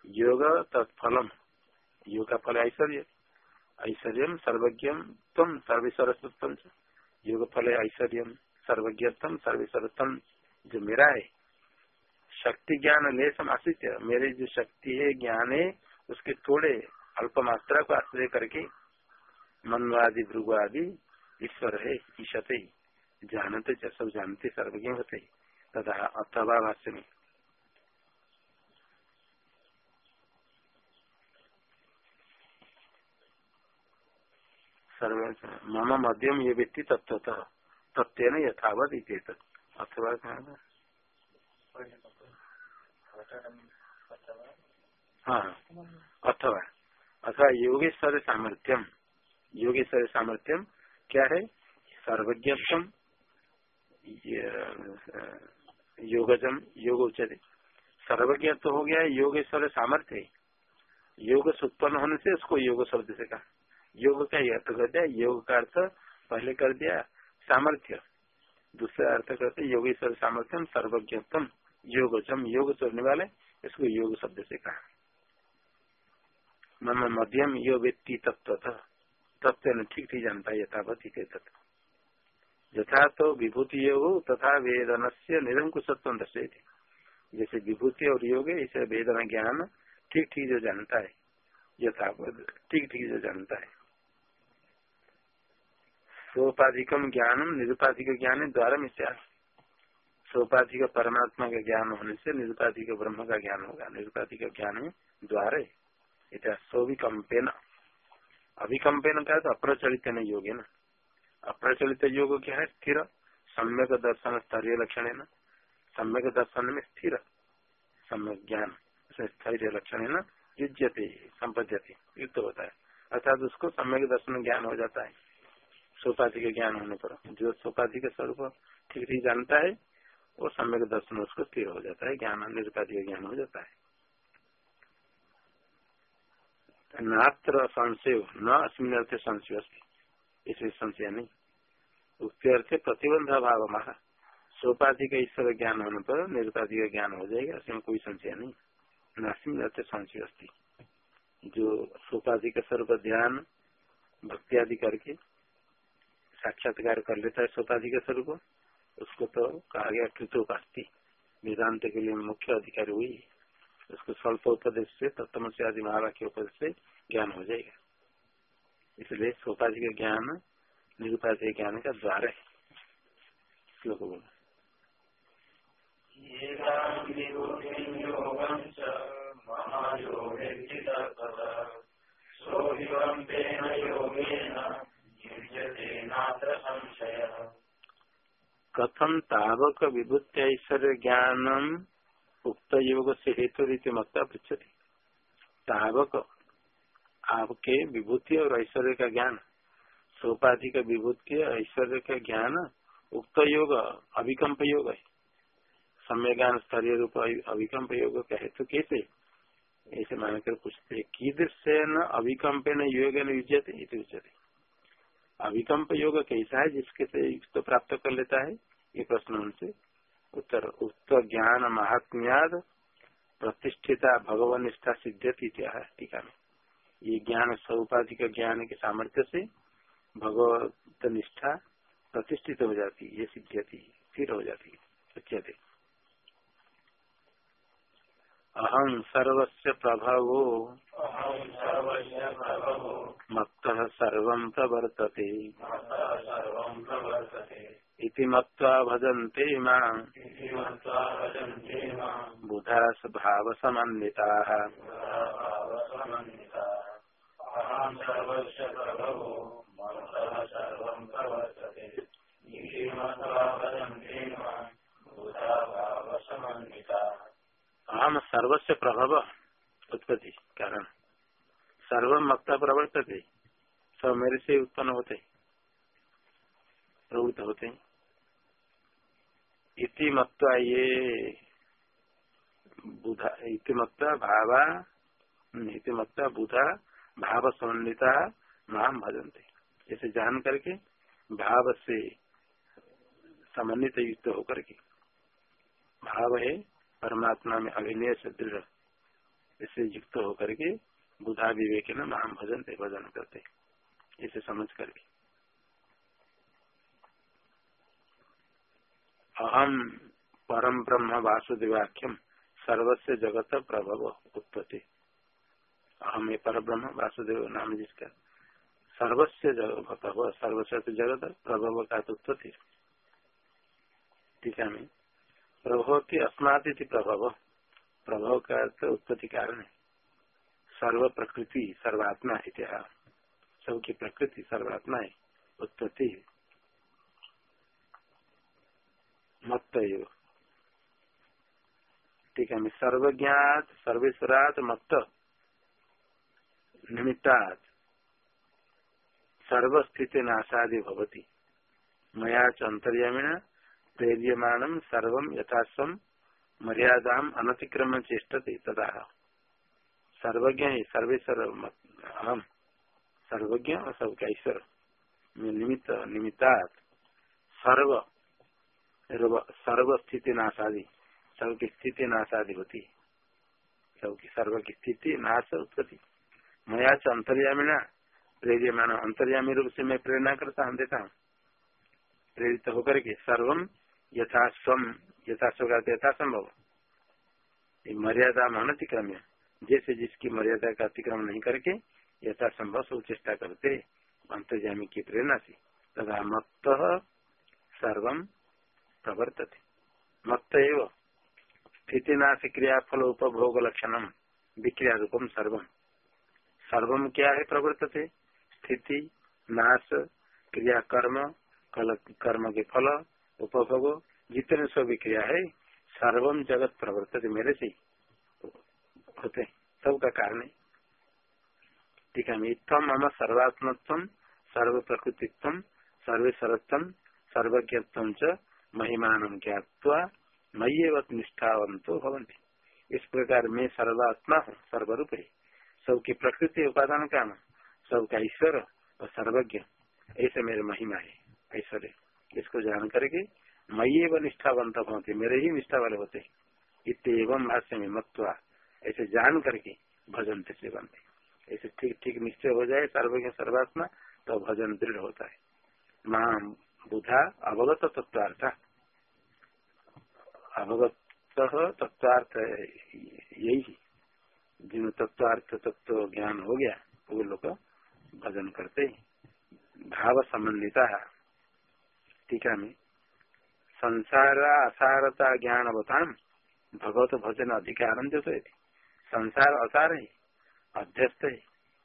योग तत्फलम योग का फल ऐश्वर्य। ऐश्वर्य, सर्वज्ञ तम सर्वेश्वरत्व योग फल ऐश्वर्य सर्वज्ञत्म सर्वेश्वरत्म जो मेरा है। शक्ति ज्ञान लेशम आश्रित मेरे जो शक्ति है, ज्ञान है उसके थोड़े अल्प मात्रा को आश्रय करके मनवादि भृगु आदि ईश्वर है, ईशते जानते सब जानते, सर्वज्ञ होते तथा अथवा भाष्य में। मम मध्यम ये व्यक्ति तत्वतः तत्व यथावत अथवा हाँ अथवा अथवा योगेश्वर सामर्थ्यम योगेश्वर सामर्थ्यम क्या है सर्वज्ञत्म योगजम, योग उच्चते सर्वज्ञ तो हो गया योगेश्वर सामर्थ्य। योग उत्पन्न होने से उसको योग शब्द से कहा। योग का अर्थ कर दिया। योग का अर्थ पहले कर दिया सामर्थ्य। दूसरा अर्थ करते योगेश्वर सामर्थ्यम सर्वज्ञतम योगजम, योग चलने वाले, इसको योग शब्द से कहा। मम मध्यम यो व्यक्ति तत्व तत्व न ठीक ठीक जानता है यथावत तत्व यथा तो विभूति योग तथा वेदन से निरंकुशत्व दर्शे जैसे विभूति और योग है इसे वेदना ज्ञान ठीक ठीक जो जानता है। यथावत ठीक ठीक जो जानता है। सोपाधिकम ज्ञानम निरुपाधिक ज्ञान द्वारा मिथ्या सोपाधिक परमात्मा का ज्ञान होने से निरुपाधिक ब्रह्म का ज्ञान होगा। निरुपाधिक ज्ञान द्वारे सोविकम्पेन अभिकम्पेन का तो अप्रचलित न योग है ना। अप्रचलित योग क्या है? स्थिर। सम्यक दर्शन स्तरीय लक्षण है ना। सम्यक दर्शन में स्थिर। सम्यक ज्ञान। स्थैर्य लक्षण है ना। युजते संपद्यते। युक्त होता है। अर्थात उसको सम्यक दर्शन ज्ञान हो जाता है। सोपाधि के ज्ञान होने पर। जो सोपाधि के स्वरूप ठीक ठीक जानता है, वो सम्यक दर्शन उसको स्थिर हो जाता है। ज्ञान निरुपाधि का ज्ञान हो जाता है। नात्र संशय न अस्मिन अर्थ संशय इसमें संशय नहीं। उक्ति अर्थ प्रतिबंध अभाव हमारा सोपाधि का ईश्वर ज्ञान होने पर निरुपाधि का ज्ञान हो जाएगा, इसमें कोई संशय नहीं। नास्मिन अर्थ संशय अस्ति। जो सोपाधि का सर्व ध्यान भक्ति आदि करके साक्षात्कार कर लेता है सोपाधि का स्वरूप उसको तो कहा गया कृतोपास्ती वेदांत के लिए मुख्य अधिकारी हुई। उसको स्वल्प उपदेश से तत्व से आदि महावाक्य उपदेश से ज्ञान हो जाएगा। इसलिए सोपाधि का ज्ञान निरुपाधि ज्ञान का द्वार है। श्लोक बोला। कथम तावक विभूत ऐश्वर्य ज्ञानम? उक्त योग से हेतु रीति मत पृछति तावक आपके विभूति और ऐश्वर्य का ज्ञान सोपाधि का विभूति ऐश्वर्य का ज्ञान उक्त योग अभिकम्प योग है सम्य ज्ञान स्तरीय रूप अभिकम्प योग का हेतु कैसे ऐसे मानकर पूछते कीदृश न अभिकम्प न योग अभिकम्प योग कैसा है जिसके से युक्त तो प्राप्त कर लेता है? ये प्रश्न उनसे। उत्तर उक्त ज्ञान महात्म्याद प्रतिष्ठिता भगवान निष्ठा सिद्धति टीका में। ये ज्ञान सौपाधि का ज्ञान के सामर्थ्य से भगवत निष्ठा प्रतिष्ठित हो जाती है ये सिद्धि स्थिर हो जाती है उच्यते। अहम सर्वस्य प्रभवो। मत्त सर्व प्रवर्तते। इति मत्वा भजन्ते माँ बुधा भाव समन्विताः अहम सर्वस्व प्रभव उत्पत्ति कारण सर्व मक्ता प्रवर्तते। सब मेरे से उत्पन्न होते प्रवृत्त होते। इति मत्वा ये बुधा, इति मत्वा भावा इति मत्वा बुधा भाव समन्विता महाम भजनते। जैसे जान करके भाव से समन्वित युक्त होकर के। भाव है, परमात्मा में अभिनय से दृढ़, इससे युक्त होकर के बुधा विवेक न नाम भजन थे भजन करते। इसे समझ करके। अहम परम ब्रह्म वासुदेवाख्यम सर्वस्व जगत प्रभव उत्पत्ति। अहम ये पर ब्रह्म वासुदेव नाम जिसका सर्वस्व जगत सर्वस्व जगत प्रभव का उत्पत्ति। टीका में प्रभव की अस्माति प्रभव प्रभव का उत्पत्ति कारण। है सर्व प्रकृति, सर्वात्मा इतिहास सबकी प्रकृति, सर्वात्मा है उत्पत्ति। मत ठीक है सर्वज्ञात, सर्वेश्वरात मत निमित्तात। सर्वस्थिति नाशादि भवती। मया च अंतर्यामीण प्रेरियमाणम सर्व यथास्व मर्यादा अनतिक्रम चेष्टते तदा सर्वज्ञ ही सर्वेश्वर हम सर्वज्ञ और सबका ईश्वर निमित्त निमित्तात। सर्व सर्व स्थिति नाशादि सबकी स्थिति नाशादि होती सबकी सर्व की स्थिति नाश उत्पत्ति मया च अंतर्यामी ना प्रेरियमान अंतर्यामी रूप से मैं प्रेरणा करता हूँ देता हूँ। प्रेरित होकर के सर्वम यथा स्वम यथा स्व यथा संभव मर्यादा अनतिक्रम्य जैसे जिसकी मर्यादा का अतिक्रमण नहीं करके यथा संभव सब चेष्टा करते अंतर्जामी की प्रेरणा से। तथा मत सर्व प्रवर्तते। मत एव स्थितिनाश क्रियाफल उपभोग लक्षणम विक्रिया रूपम सर्वम। सर्वम क्या है प्रवर्तते? स्थिति, नाश क्रिया कर्म कर्म के फल, उपभोग, जितने सब विक्रिया है सर्वम जगत प्रवर्तते मेरे से। होते, सबका कारण है। ठीक है इतम मम सर्वात्मत्व सर्व प्रकृतित्व सर्वेश्वरत्व सर्वज्ञत्व महिमान ज्ञावा मय्यवत निष्ठावंतो भवंती इस प्रकार मैं सर्वात्मा हूँ, सर्वरूप। है सबकी प्रकृति उपादान काम सबका ईश्वर और सर्वज्ञ। ऐसे मेरे महिमा है, ऐश्वर्य। इसको जान करके मई व निष्ठावंत होते मेरे ही निष्ठा वाले होते इतम भाष्य में मत्वा ऐसे जान करके भजन से बनते ऐसे ठीक ठीक निश्चय हो जाए सर्वज्ञ, सर्वात्मा तो भजन दृढ़ होता है। माँ बुधा अवगत तत्वार्थ अवगत तत्वार्थ यही जिन तत्वार्थ तत्व ज्ञान हो गया, वो लोग भजन करते भाव संबंधिता टीका में संसार असारता ज्ञान अवतान भगवत भजन अधिकार संसार असार है, अध्यस्त है,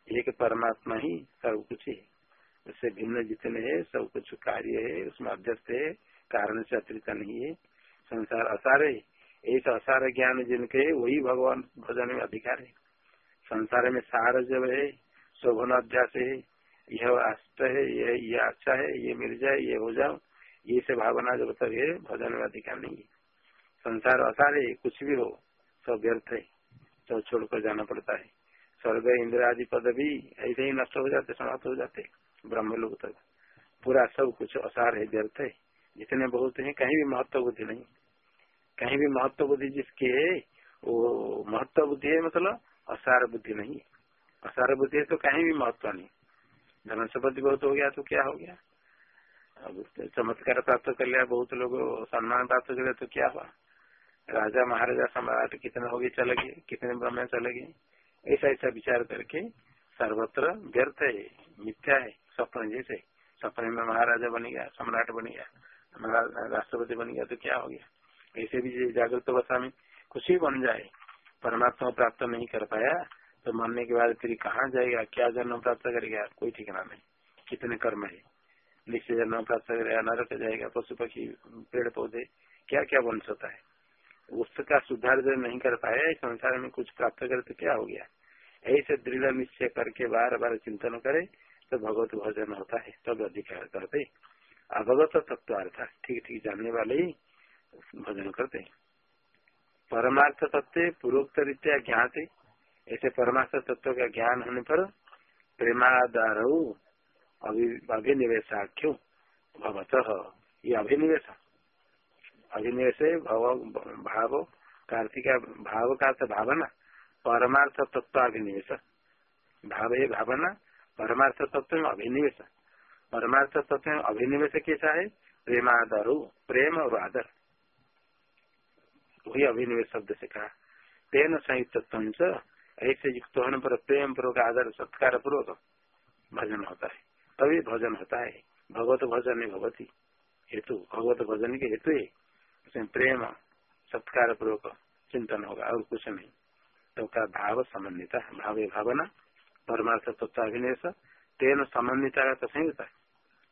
एक परमात्मा ही सब कुछ है। उससे भिन्न जितने है, सब कुछ कार्य है, उसमें अध्यस्त है, कारण से अतिरिक्त नहीं है। संसार असार है। ऐसा असार ज्ञान जिनके है, वही भगवान भजन में अधिकार है। संसार में सार जब है, शोभन अध्यास है, यह अष्ट है, यह यह अच्छा है, ये मिल जाए, ये हो जाओ, ये से भावना जब तक है, भजन में अधिकार नहीं है। संसार असार है, कुछ भी हो, सब व्यर्थ है, सब छोड़कर जाना पड़ता है। स्वर्ग इंद्र आदि पद भी ऐसे ही नष्ट हो जाते, समाप्त हो जाते ब्रह्म लोग तक। पूरा सब कुछ असार है, व्यर्थ है। जितने बहुत है, कहीं भी महत्व बुद्धि नहीं। कहीं भी महत्व बुद्धि जिसके है वो महत्व बुद्धि है मतलब असार बुद्धि नहीं असार बुद्धि है तो कहीं भी महत्व नहीं। धनस्पति बहुत हो गया तो क्या हो गया? अब चमत्कार प्राप्त कर लिया, बहुत लोग सम्मान प्राप्त कर लिया तो क्या हुआ? राजा, महाराजा, सम्राट कितने हो गए, चले गए, कितने ब्रह्म चले गए? ऐसा ऐसा विचार करके सर्वत्र व्यर्थ है, मिथ्या है सपन जैसे। सपने में महाराजा बन गया, सम्राट बन राष्ट्रपति बन गया तो क्या हो गया? ऐसे भी जागृत अवस्था में कुछ ही बन जाए। परमात्मा प्राप्त नहीं कर पाया तो मरने के बाद फिर कहाँ जाएगा? क्या जन्म प्राप्त करेगा? कोई ठिकाना नहीं। कितने कर्म है? निश्चय जन्म प्राप्त करेगा नरक जाएगा, पशु पक्षी, पेड़ पौधे क्या क्या बन सकता है उसका सुधार जब नहीं कर पाया संसार में कुछ प्राप्त करे तो क्या हो गया? ऐसे दृढ़ निश्चय करके बार बार चिंतन करे तो भगवत भजन होता है, तब अधिकार करते। अवगत तत्व ठीक ठीक, जानने वाले ही भजन करते परमार्थ तत्व पूर्वोक्त रीत्या ज्ञाते, ऐसे परमार्थ तत्व का ज्ञान होने पर प्रेमादार अभिनिवेशाख्यो भवत। ये अभिनिवेश। अभिनिवेश भाव कार्तिका भाव का भावना, परमार्थ तत्व अभिनिवेश भाव है भावना, परमार्थ तत्व में अभिनिवेश। परमार्थ तत्व में अभिनिवेश कैसा है? प्रेमादर प्रेम और आदर वही अभिनिवेश शब्द से कहा। तेन संयुक्त ऐसे युक्त होने पर प्रेम पूर्वक आदर सत्कार पूर्वक भजन होता है। तभी भजन होता है। भगवत भजन भगवती। हेतु भगवत भजन के हेतु है प्रेम सत्कार पूर्वक चिंतन होगा और कुछ नहीं। तो का भाव समन्वित भाव भावना परमार्थ तत्वाभिनिवेश तेन समन्विता का संयुक्त।